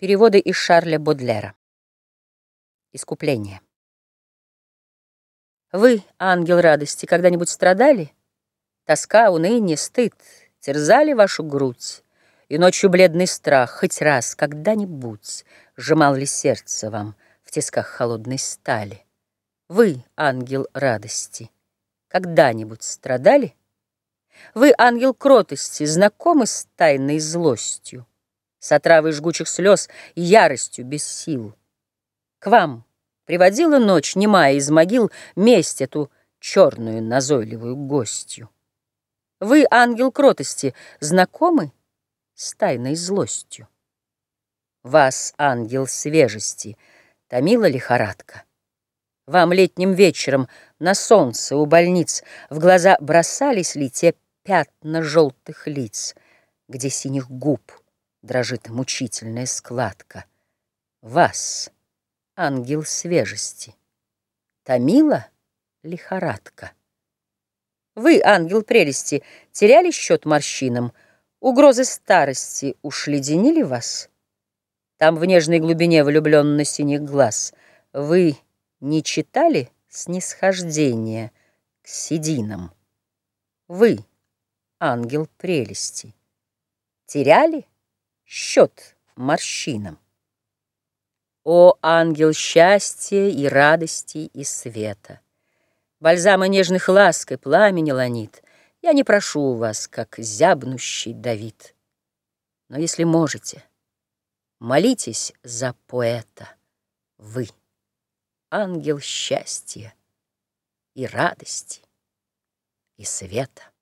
Переводы из Шарля Бодлера. Искупление. Вы, ангел радости, когда-нибудь страдали? Тоска, уныние, стыд терзали вашу грудь, И ночью бледный страх хоть раз, когда-нибудь Сжимал ли сердце вам в тисках холодной стали? Вы, ангел радости, когда-нибудь страдали? Вы, ангел кротости, знакомы с тайной злостью? С отравой жгучих слез и яростью без сил. К вам приводила ночь, немая из могил, месть эту черную назойливую гостью. Вы, ангел кротости, знакомы с тайной злостью? Вас, ангел свежести, томила лихорадка? Вам летним вечером на солнце у больниц В глаза бросались ли те пятна желтых лиц, Где синих губ дрожит мучительная складка. Вас, ангел свежести, томила лихорадка. Вы, ангел прелести, теряли счет морщинам, Угрозы старости уж леденили вас? Там в нежной глубине влюбленно-синих глаз Вы не читали снисхождения к сединам? Вы, ангел прелести, теряли счет морщинам. О, ангел счастья и радости и света! Бальзама нежных ласк и пламени ланит, Я не прошу у вас, как зябнущий Давид. Но если можете, молитесь за поэта, Вы, ангел счастья и радости и света.